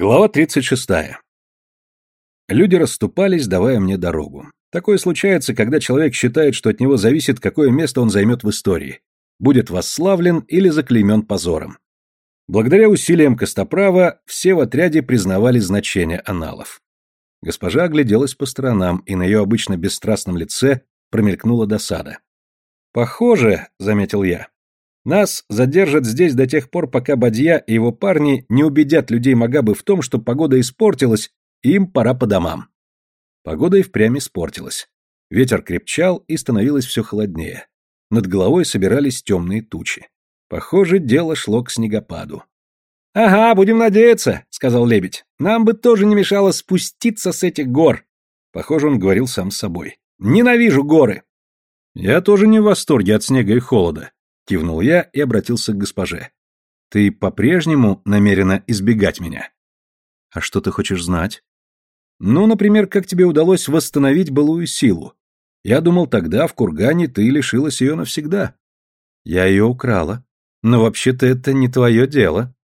Глава 36. Люди расступались, давая мне дорогу. Такое случается, когда человек считает, что от него зависит, какое место он займет в истории. Будет восславлен или заклеймен позором. Благодаря усилиям Костоправа все в отряде признавали значение аналов. Госпожа огляделась по сторонам, и на ее обычно бесстрастном лице промелькнула досада. «Похоже», — заметил я, нас задержат здесь до тех пор, пока Бадья и его парни не убедят людей Магабы в том, что погода испортилась, и им пора по домам. Погода и впрямь испортилась. Ветер крепчал и становилось все холоднее. Над головой собирались темные тучи. Похоже, дело шло к снегопаду. «Ага, будем надеяться», — сказал лебедь. «Нам бы тоже не мешало спуститься с этих гор». Похоже, он говорил сам с собой. «Ненавижу горы». Я тоже не в восторге от снега и холода. Кивнул я и обратился к госпоже. Ты по-прежнему намерена избегать меня? А что ты хочешь знать? Ну, например, как тебе удалось восстановить былую силу? Я думал, тогда в кургане ты лишилась ее навсегда. Я ее украла. Но вообще-то это не твое дело.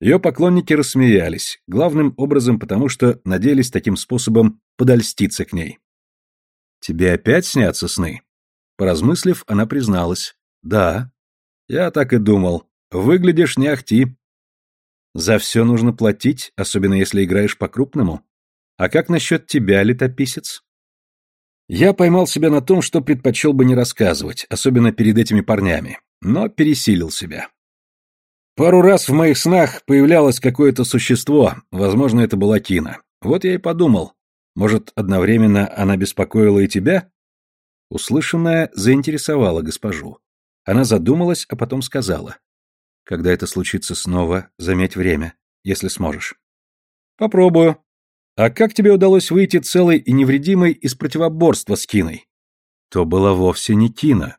Ее поклонники рассмеялись, главным образом потому, что надеялись таким способом подольститься к ней. «Тебе опять снятся сны?» Поразмыслив, она призналась. Да. Я так и думал. Выглядишь не ахти. За все нужно платить, особенно если играешь по-крупному. А как насчет тебя, летописец? Я поймал себя на том, что предпочел бы не рассказывать, особенно перед этими парнями, но пересилил себя. Пару раз в моих снах появлялось какое-то существо, возможно, это была Кина. Вот я и подумал, может, одновременно она беспокоила и тебя? Услышанное заинтересовало госпожу. Она задумалась, а потом сказала. «Когда это случится снова, заметь время, если сможешь». «Попробую. А как тебе удалось выйти целой и невредимой из противоборства с Киной?» «То была вовсе не Кина».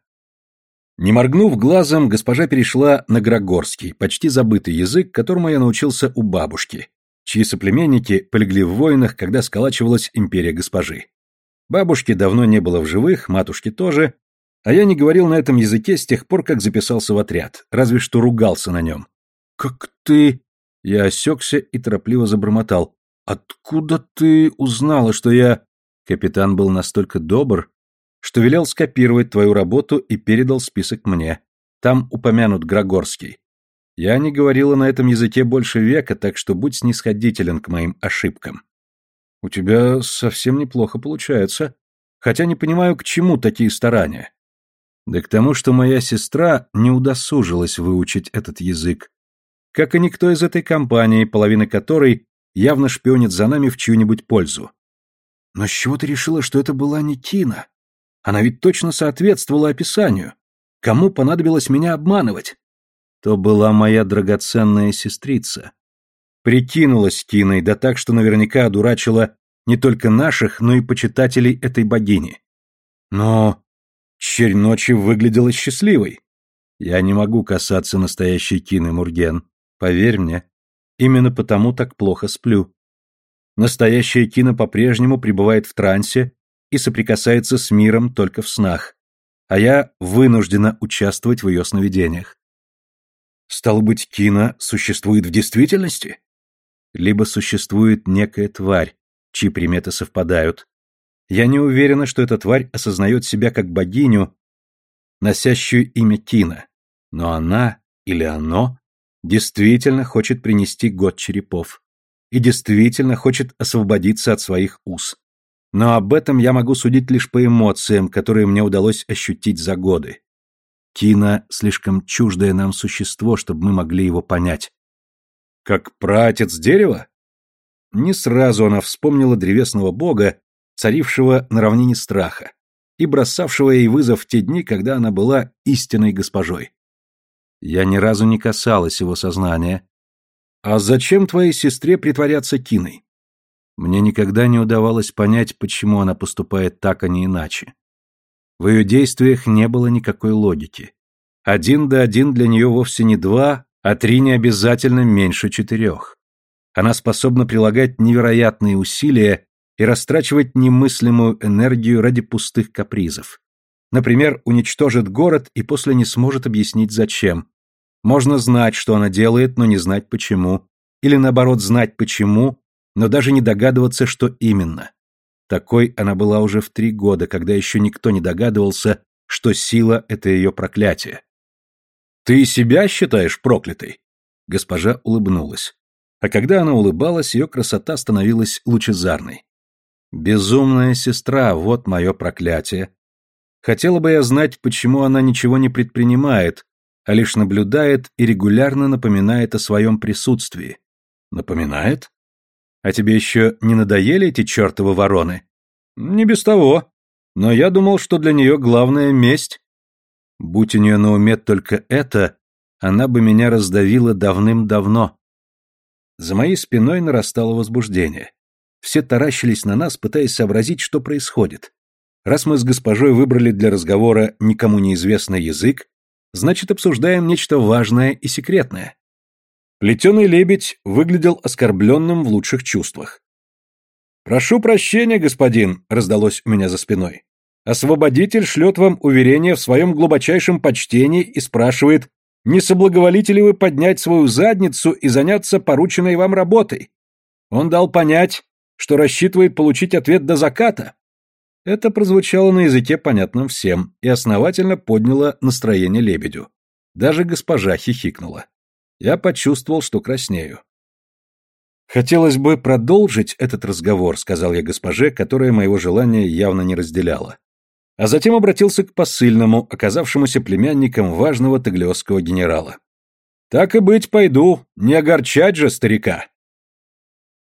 Не моргнув глазом, госпожа перешла на грагорский, почти забытый язык, которому я научился у бабушки, чьи соплеменники полегли в войнах, когда сколачивалась империя госпожи. Бабушки давно не было в живых, матушки тоже, а я не говорил на этом языке с тех пор, как записался в отряд, разве что ругался на нем. «Как ты...» Я осекся и торопливо забормотал. «Откуда ты узнала, что я...» Капитан был настолько добр, что велел скопировать твою работу и передал список мне. Там упомянут Грагорский. Я не говорила на этом языке больше века, так что будь снисходителен к моим ошибкам. У тебя совсем неплохо получается, хотя не понимаю, к чему такие старания. Да к тому, что моя сестра не удосужилась выучить этот язык. Как и никто из этой компании, половина которой явно шпионит за нами в чью-нибудь пользу. Но с чего ты решила, что это была не Кина? Она ведь точно соответствовала описанию. Кому понадобилось меня обманывать? То была моя драгоценная сестрица. Прикинулась Киной, да так, что наверняка одурачила не только наших, но и почитателей этой богини. Но Черь ночи выглядела счастливой. Я не могу касаться настоящей Кины, Мурген. Поверь мне, именно потому так плохо сплю. Настоящая Кина по-прежнему пребывает в трансе и соприкасается с миром только в снах, а я вынуждена участвовать в ее сновидениях. Стало быть, Кина существует в действительности? Либо существует некая тварь, чьи приметы совпадают, я не уверена, что эта тварь осознает себя как богиню, носящую имя Кина. Но она или оно действительно хочет принести год черепов. И действительно хочет освободиться от своих уз. Но об этом я могу судить лишь по эмоциям, которые мне удалось ощутить за годы. Кина слишком чуждое нам существо, чтобы мы могли его понять. Как праотец дерева? Не сразу она вспомнила древесного бога, царившего на равнине страха и бросавшего ей вызов в те дни, когда она была истинной госпожой. Я ни разу не касалась его сознания. А зачем твоей сестре притворяться Киной? Мне никогда не удавалось понять, почему она поступает так, а не иначе. В ее действиях не было никакой логики. Один да один для нее вовсе не два, а три не обязательно меньше четырех. Она способна прилагать невероятные усилия и растрачивать немыслимую энергию ради пустых капризов. Например, уничтожит город и после не сможет объяснить зачем. Можно знать, что она делает, но не знать почему. или наоборот знать почему, но даже не догадываться, что именно. Такой она была уже в три года, когда еще никто не догадывался, что сила — это ее проклятие. «Ты себя считаешь проклятой?» Госпожа улыбнулась. А когда она улыбалась, ее красота становилась лучезарной. «Безумная сестра, вот мое проклятие. Хотела бы я знать, почему она ничего не предпринимает, а лишь наблюдает и регулярно напоминает о своем присутствии. Напоминает? А тебе еще не надоели эти чертовы вороны? Не без того. Но я думал, что для нее главная месть. Будь у нее на уме только это, она бы меня раздавила давным-давно. За моей спиной нарастало возбуждение. Все таращились на нас, пытаясь сообразить, что происходит. Раз мы с госпожой выбрали для разговора никому неизвестный язык, значит, обсуждаем нечто важное и секретное. Плетеный лебедь выглядел оскорбленным в лучших чувствах. «Прошу прощения, господин», — раздалось у меня за спиной. Освободитель шлет вам уверение в своем глубочайшем почтении и спрашивает, не соблаговолите ли вы поднять свою задницу и заняться порученной вам работой. Он дал понять, что рассчитывает получить ответ до заката. Это прозвучало на языке, понятном всем, и основательно подняло настроение лебедю. Даже госпожа хихикнула. Я почувствовал, что краснею. «Хотелось бы продолжить этот разговор», — сказал я госпоже, которая моего желания явно не разделяла а затем обратился к посыльному, оказавшемуся племянником важного таглиосского генерала. «Так и быть, пойду, не огорчать же старика».